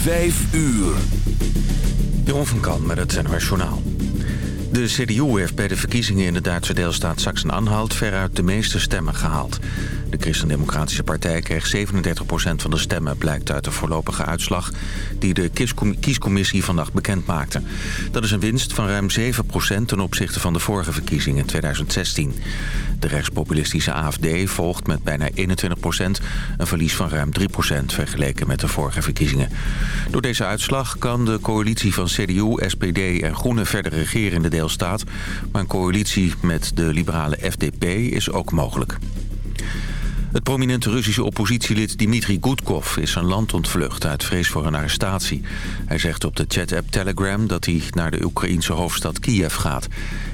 Vijf uur. Jeroen van Kan met het NOS. De CDU heeft bij de verkiezingen in de Duitse deelstaat Sachsen-Anhalt... veruit de meeste stemmen gehaald. De Christendemocratische Partij kreeg 37% van de stemmen... blijkt uit de voorlopige uitslag die de kiescommissie vandaag bekend maakte. Dat is een winst van ruim 7% ten opzichte van de vorige verkiezingen in 2016. De rechtspopulistische AFD volgt met bijna 21%... een verlies van ruim 3% vergeleken met de vorige verkiezingen. Door deze uitslag kan de coalitie van CDU, SPD en Groenen verder regeren in de deelstaat... maar een coalitie met de liberale FDP is ook mogelijk. Het prominente Russische oppositielid Dmitri Gudkov is zijn land ontvlucht uit vrees voor een arrestatie. Hij zegt op de chat-app Telegram dat hij naar de Oekraïense hoofdstad Kiev gaat.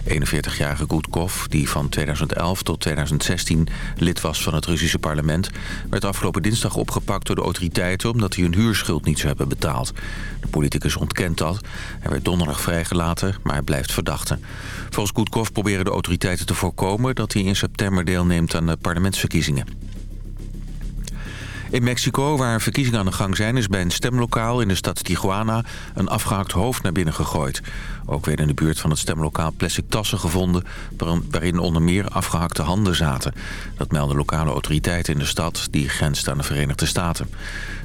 41-jarige Gudkov, die van 2011 tot 2016 lid was van het Russische parlement... werd afgelopen dinsdag opgepakt door de autoriteiten omdat hij een huurschuld niet zou hebben betaald. De politicus ontkent dat. Hij werd donderdag vrijgelaten, maar blijft verdachte. Volgens Gudkov proberen de autoriteiten te voorkomen dat hij in september deelneemt aan de parlementsverkiezingen. In Mexico, waar verkiezingen aan de gang zijn... is bij een stemlokaal in de stad Tijuana een afgehakt hoofd naar binnen gegooid. Ook werden in de buurt van het stemlokaal plastic tassen gevonden... waarin onder meer afgehakte handen zaten. Dat melden lokale autoriteiten in de stad die grenst aan de Verenigde Staten.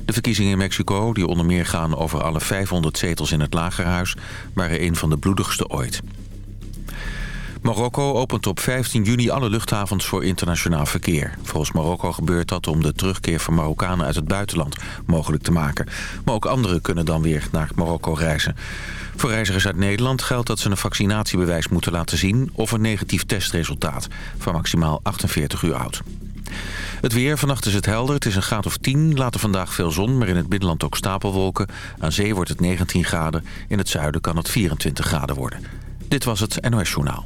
De verkiezingen in Mexico, die onder meer gaan over alle 500 zetels in het lagerhuis... waren een van de bloedigste ooit. Marokko opent op 15 juni alle luchthavens voor internationaal verkeer. Volgens Marokko gebeurt dat om de terugkeer van Marokkanen uit het buitenland mogelijk te maken. Maar ook anderen kunnen dan weer naar Marokko reizen. Voor reizigers uit Nederland geldt dat ze een vaccinatiebewijs moeten laten zien... of een negatief testresultaat van maximaal 48 uur oud. Het weer, vannacht is het helder. Het is een graad of 10. Later vandaag veel zon, maar in het binnenland ook stapelwolken. Aan zee wordt het 19 graden. In het zuiden kan het 24 graden worden. Dit was het NOS Journaal.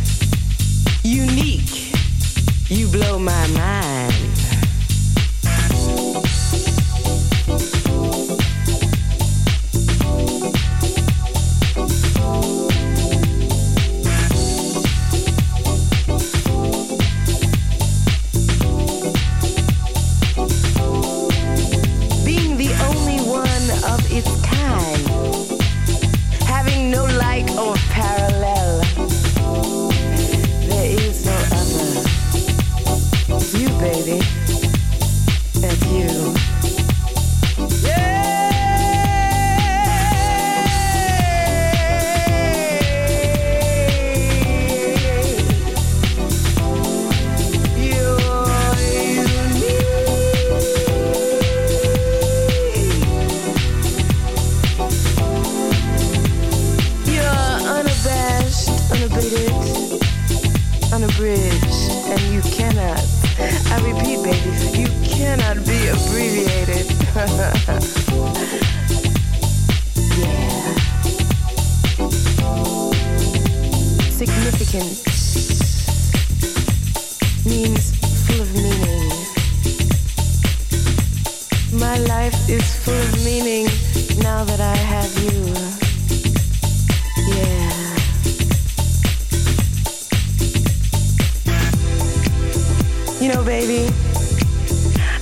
bridge, and you cannot. I repeat, baby, you cannot be abbreviated. yeah. Significant means full of meaning. My life is full of meaning now that I have you.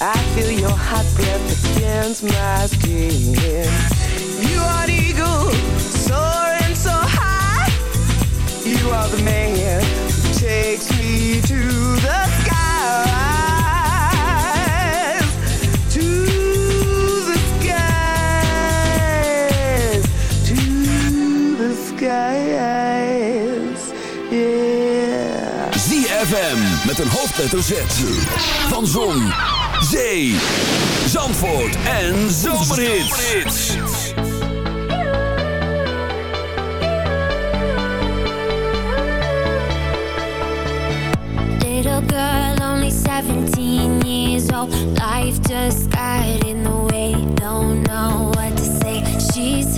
I feel your heart breath against my skin. You are the eagle, soaring so high. You are the man takes me to the sky. Met een hoofdletter Z van Zon, Zee, Zandvoort en Zomerhit. Little girl, only 17 years old. Life just got in the way. Don't know what to say. She's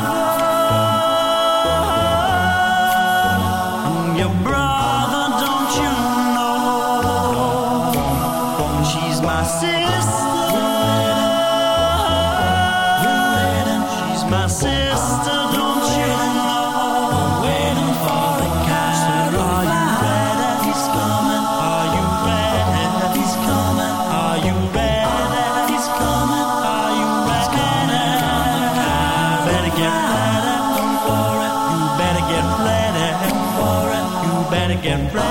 and bright.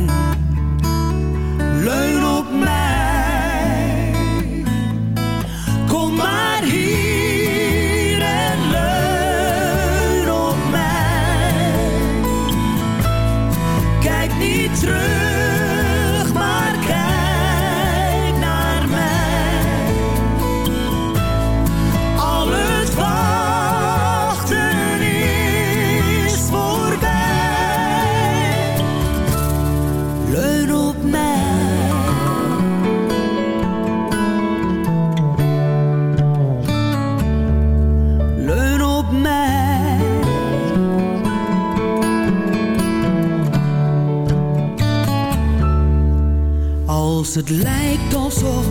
het lijkt alsof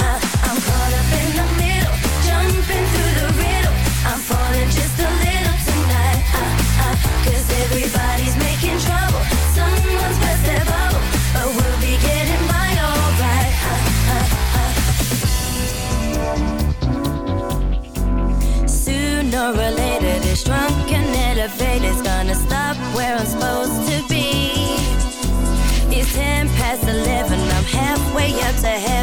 way up to heaven.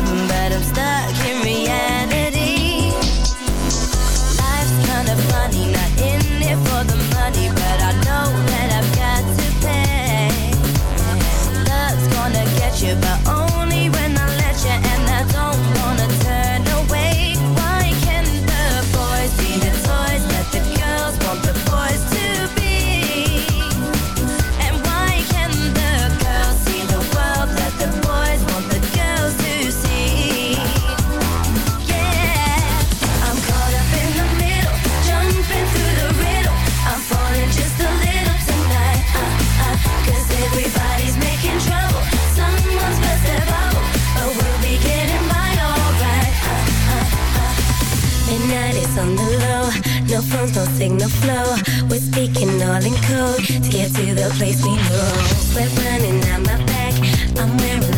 phones, no signal flow. We're speaking all in code to get to the place we know. Sweat running down my back, I'm wearing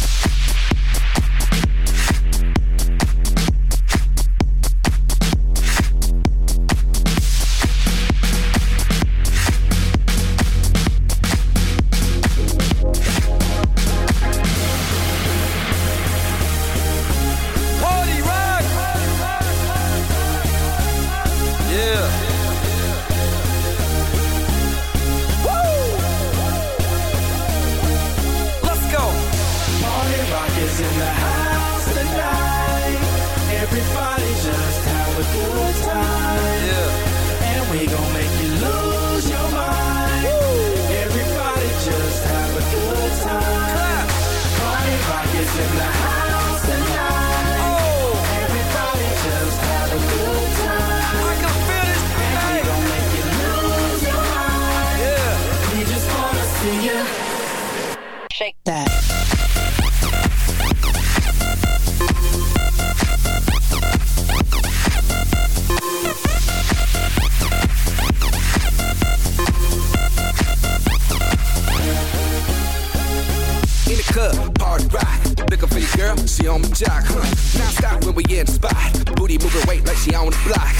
Weight like she on the block.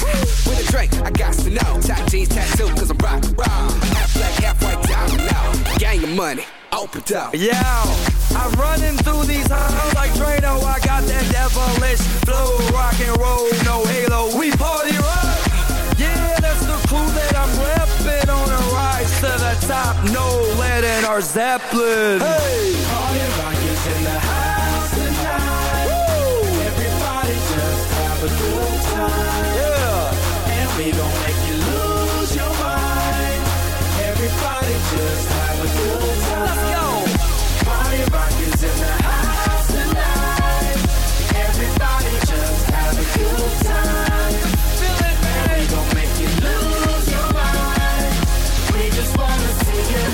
With a drink, I got to know. Tight jeans, tattoo, cause I'm rock, raw. Half black, half white, diamond now. Gang of money, open up. Yeah, I'm running through these halls like Drano. I got that devilish flow, rock and roll, no halo. We party rock. Yeah, that's the crew that I'm repping on a rise to the top. No lead in our Zeppelin. Hey, Party rock is in the house tonight. Everybody just have a good time. yeah. And we gon' make you lose your mind. Everybody just have a good time. Let's go. Party rock is in the house tonight. Everybody just have a good time. Feel it, And we gon' make you lose your mind. We just wanna see you.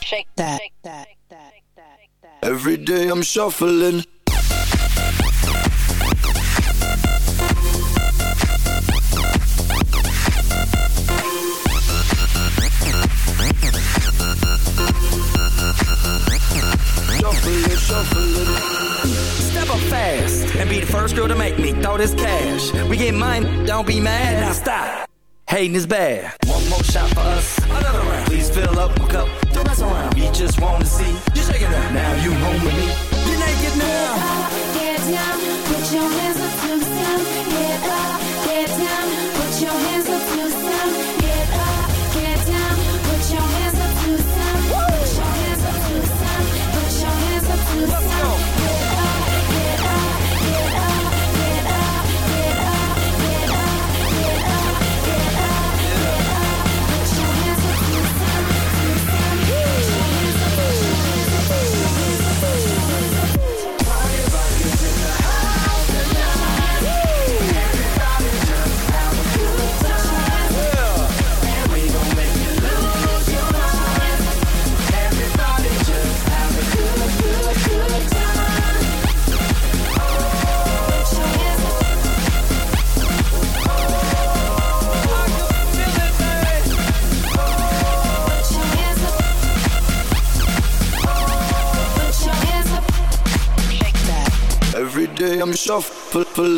Shake that. Shake that. Every day I'm shuffling. Shuffling, first girl to make me throw this cash. We get mine, don't be mad. Now stop. Hating is bad. One more shot for us. Another round. Please fill up my cup. Don't mess around. We just want to see you shaking up. Now you home with me. You naked now. Get down, put your hands up to the sound. Get up, get down, put your hands full, full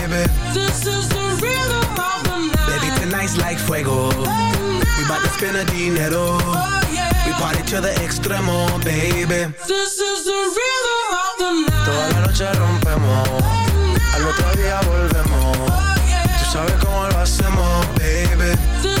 Baby, tonight's like fuego. We bout to spend the dinero. We party to the extremo, baby. Toda la noche rompemos, al otro día volvemos. Tú sabes cómo lo hacemos, baby. Baby,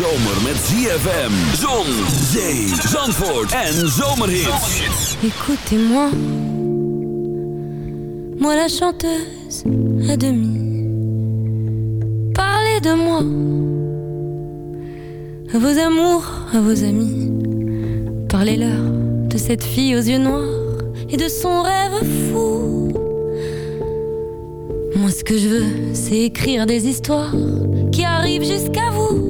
zomer met ZFM, zon, zee, zandvoort en zomerhits. Écoutez-moi, moi la chanteuse à demi. Parlez de moi, à vos amours, à vos amis. Parlez-leur de cette fille aux yeux noirs et de son rêve fou. Moi, ce que je veux, c'est écrire des histoires qui arrivent jusqu'à vous.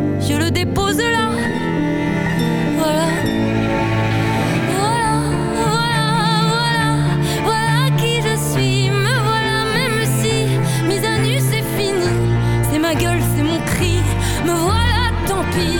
je le dépose là. Voilà. Voilà, voilà, voilà, voilà qui je suis. Me voilà, même si mise à nu, c'est fini. C'est ma gueule, c'est mon cri. Me voilà, tant pis.